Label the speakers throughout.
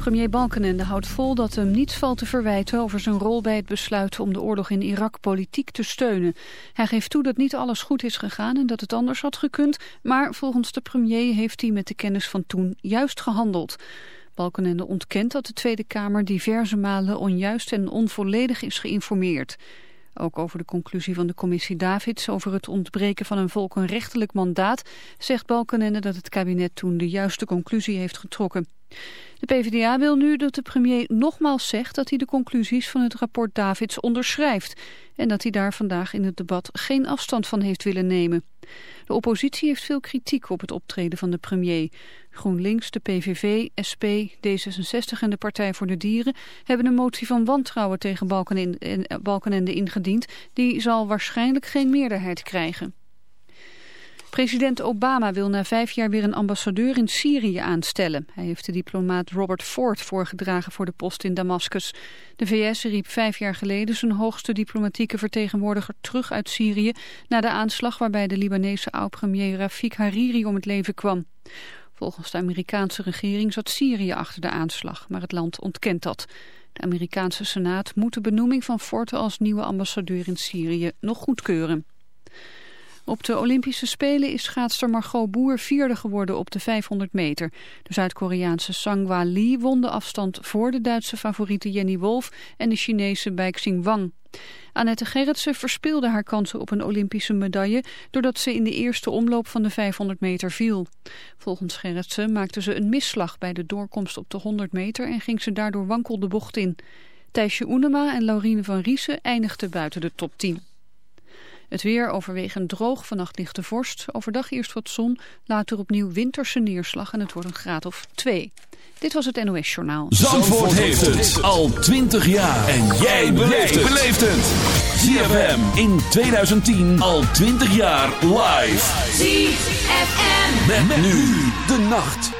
Speaker 1: Premier Balkenende houdt vol dat hem niets valt te verwijten over zijn rol bij het besluit om de oorlog in Irak politiek te steunen. Hij geeft toe dat niet alles goed is gegaan en dat het anders had gekund, maar volgens de premier heeft hij met de kennis van toen juist gehandeld. Balkenende ontkent dat de Tweede Kamer diverse malen onjuist en onvolledig is geïnformeerd. Ook over de conclusie van de commissie Davids over het ontbreken van een volkenrechtelijk mandaat zegt Balkenende dat het kabinet toen de juiste conclusie heeft getrokken. De PvdA wil nu dat de premier nogmaals zegt dat hij de conclusies van het rapport Davids onderschrijft en dat hij daar vandaag in het debat geen afstand van heeft willen nemen. De oppositie heeft veel kritiek op het optreden van de premier. GroenLinks, de PVV, SP, D66 en de Partij voor de Dieren hebben een motie van wantrouwen tegen Balkenende ingediend. Die zal waarschijnlijk geen meerderheid krijgen. President Obama wil na vijf jaar weer een ambassadeur in Syrië aanstellen. Hij heeft de diplomaat Robert Ford voorgedragen voor de post in Damascus. De VS riep vijf jaar geleden zijn hoogste diplomatieke vertegenwoordiger terug uit Syrië... na de aanslag waarbij de Libanese oud-premier Rafik Hariri om het leven kwam. Volgens de Amerikaanse regering zat Syrië achter de aanslag, maar het land ontkent dat. De Amerikaanse Senaat moet de benoeming van Ford als nieuwe ambassadeur in Syrië nog goedkeuren. Op de Olympische Spelen is schaatster Margot Boer vierde geworden op de 500 meter. De Zuid-Koreaanse Sangwa Lee won de afstand voor de Duitse favoriete Jenny Wolf en de Chinese Baixing Wang. Annette Gerritsen verspeelde haar kansen op een Olympische medaille doordat ze in de eerste omloop van de 500 meter viel. Volgens Gerritsen maakte ze een misslag bij de doorkomst op de 100 meter en ging ze daardoor wankel de bocht in. Thijsje Oenema en Laurine van Riesen eindigden buiten de top 10. Het weer overwegend droog, vannacht ligt de vorst. Overdag eerst wat zon, later opnieuw winterse neerslag en het wordt een graad of 2. Dit was het NOS Journaal.
Speaker 2: Zandvoort, heeft het al 20 jaar. En jij beleeft het. ZFM in 2010 al 20 jaar live.
Speaker 3: ZFM.
Speaker 2: Met, nu de nacht.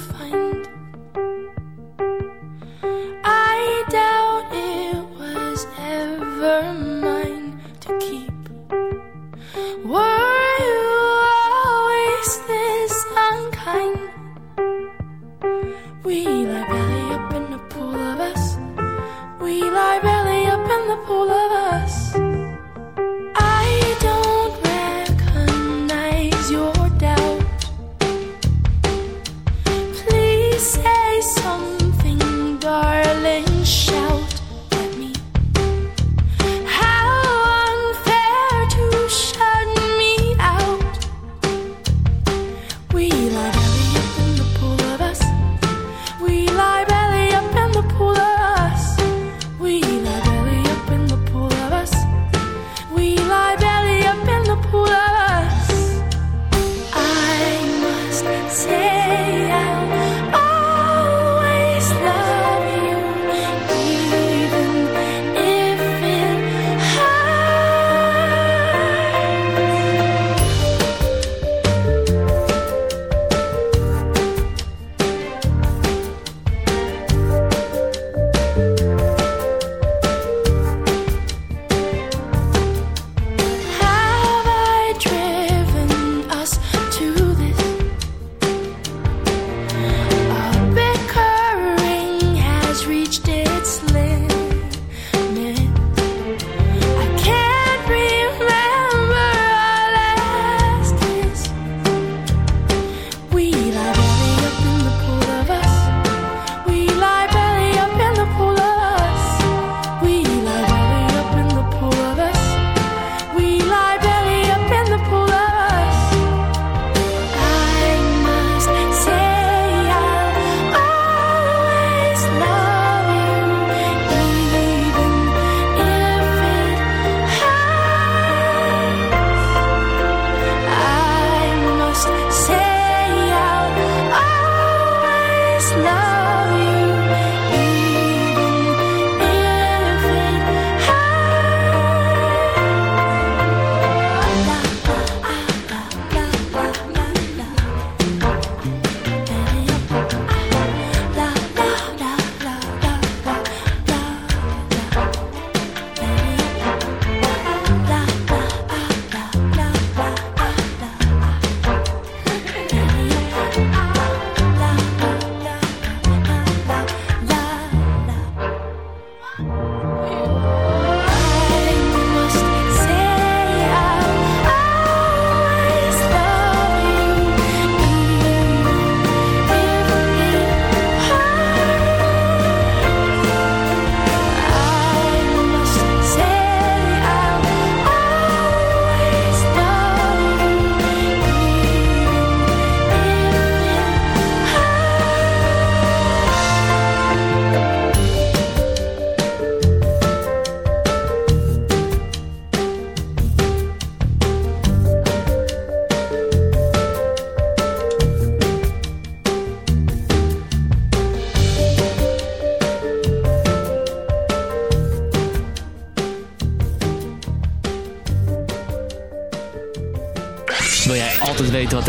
Speaker 4: find.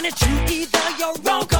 Speaker 5: and
Speaker 6: it's
Speaker 4: true either you're wrong.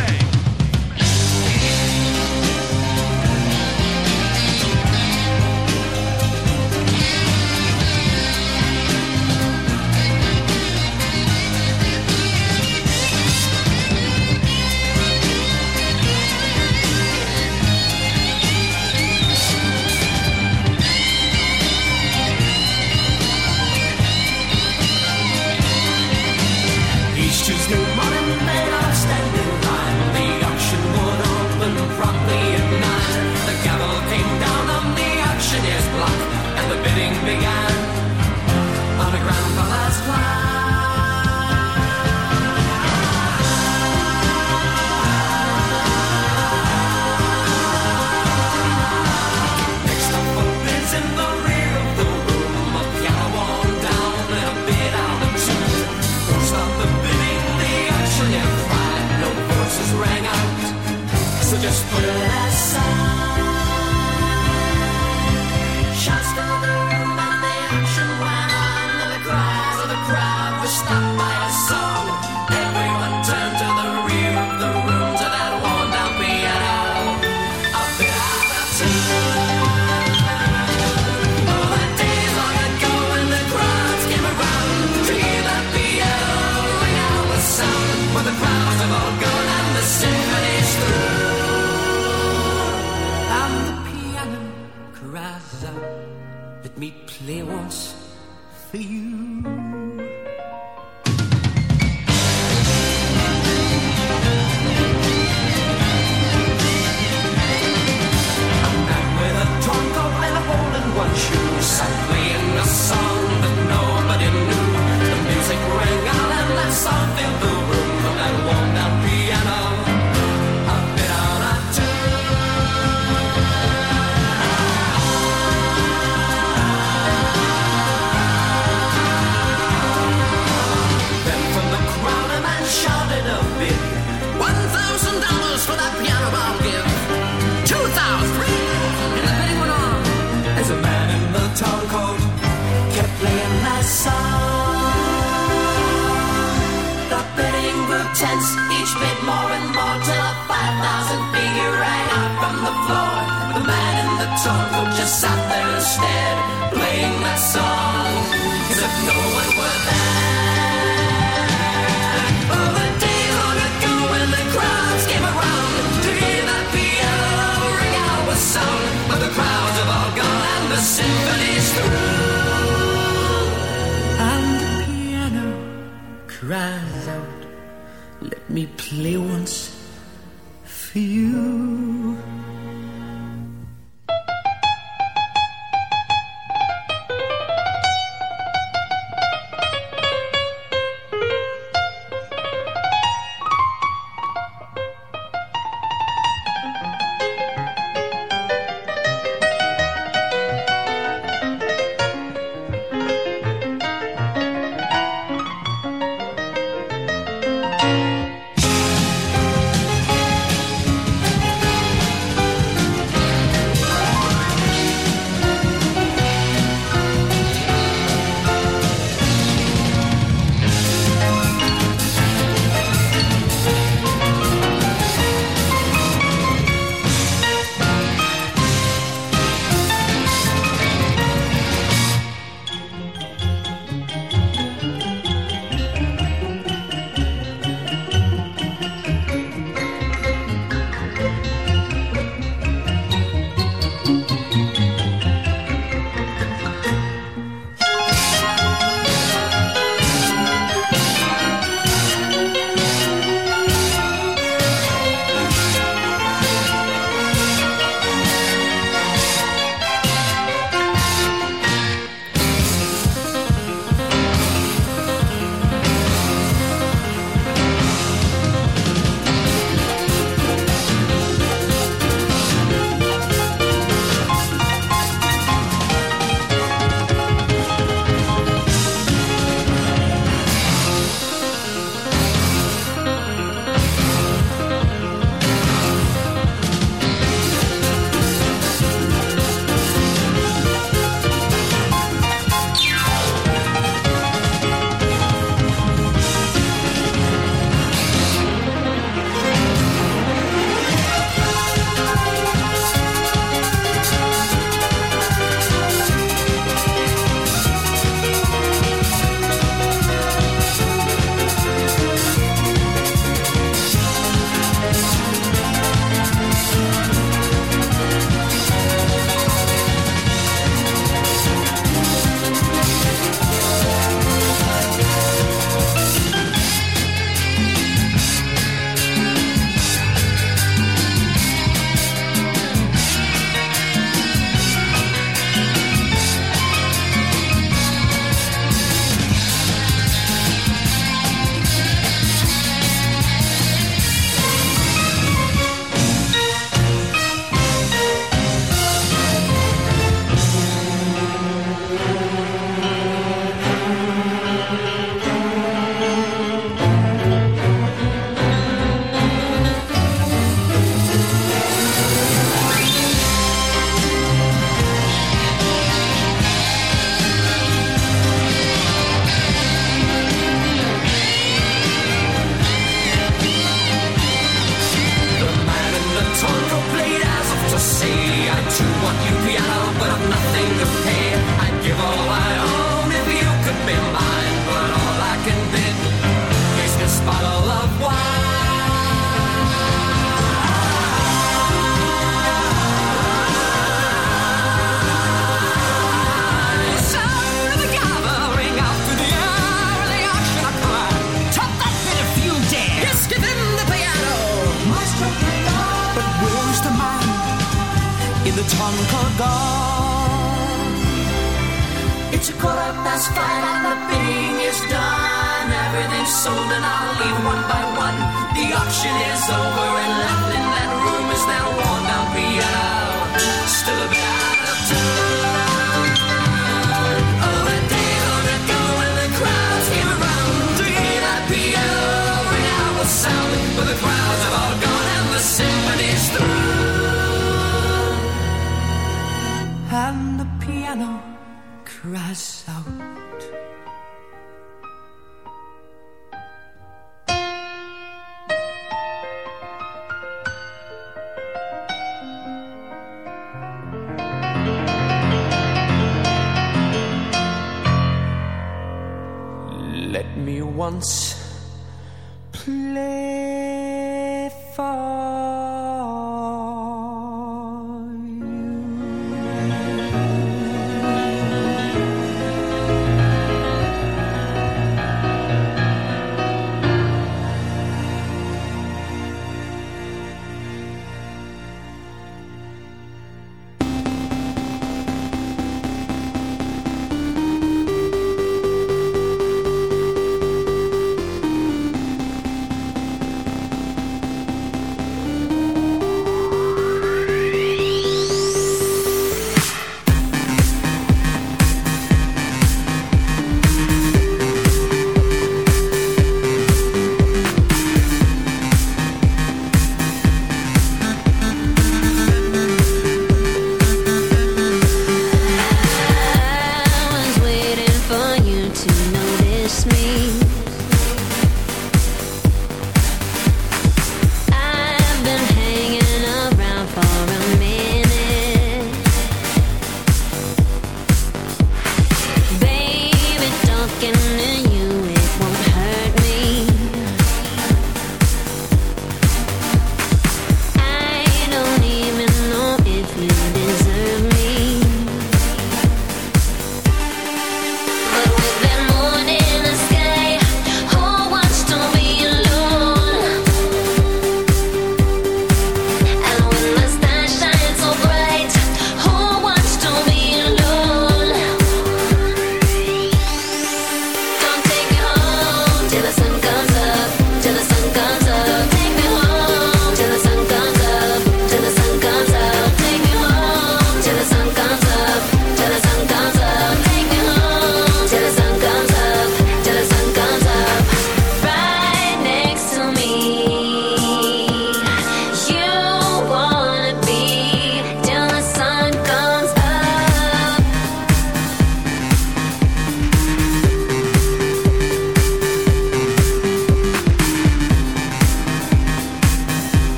Speaker 7: Once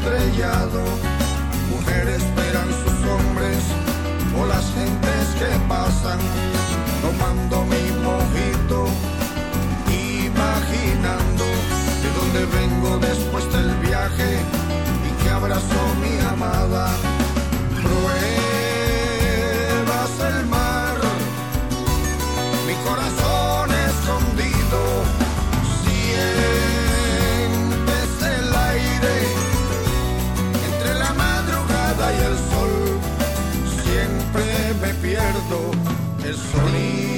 Speaker 8: estrellado, mujeres esperan sus hombres o las gentes que pasan tomando mi mojito, imaginando de dónde vengo después del viaje y que abrazó mi amada.
Speaker 9: sunny